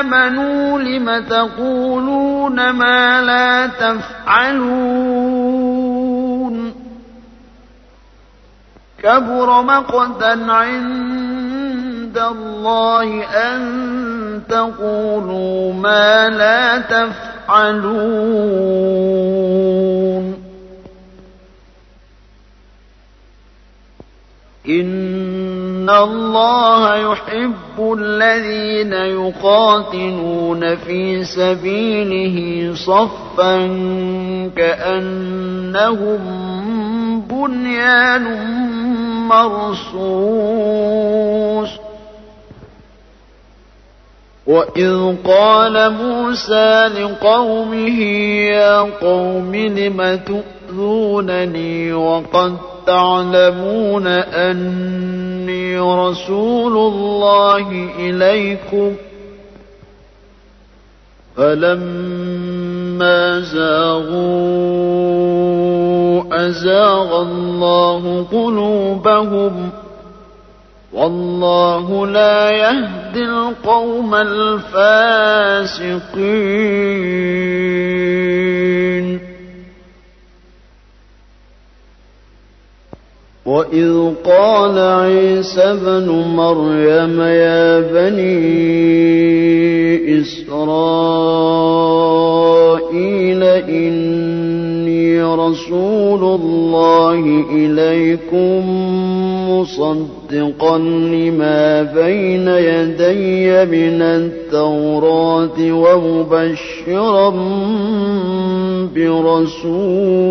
آمنوا لم تقولون ما لا تفعلون كبر مقتا عند الله أن تقولوا ما لا تفعلون إن الله يحب الذين يقاتلون في سبيله صفا كأنهم بنيان مرصوص وإذ قال موسى لقومه يا قوم لم تؤذونني وقد تعلمون أني رسول الله إليكم فلما زاغوا أزاغ الله قلوبهم والله لا يهدي القوم الفاسقين وإذ قال عيسى بن مريم يا بني إسرائيل إني رسول الله إليكم مصدقا لما بين يدي من التوراة ومبشرا برسول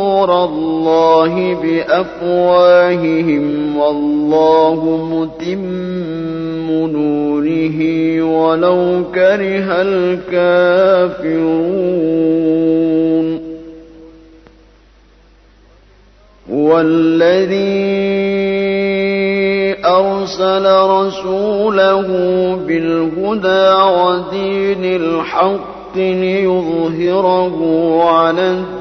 الله بأفواههم والله متم نوره ولو كره الكافرون. هو الذي أرسل رسوله بالهدى ودين الحق ليظهره على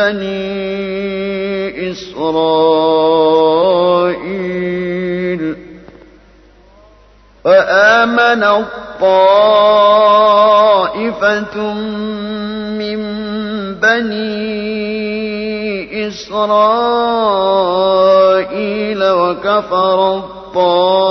بني إسرائيل فآمن طائفة من بني إسرائيل وكفر الطائفة